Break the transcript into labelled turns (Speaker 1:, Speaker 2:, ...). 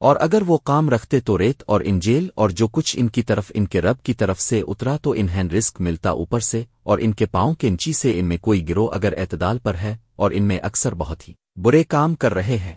Speaker 1: اور اگر وہ کام رکھتے تو ریت اور انجیل اور جو کچھ ان کی طرف ان کے رب کی طرف سے اترا تو انہیں رزق ملتا اوپر سے اور ان کے پاؤں کے انچی سے ان میں کوئی گرو اگر اعتدال پر ہے اور ان میں اکثر بہت ہی برے کام کر رہے ہیں۔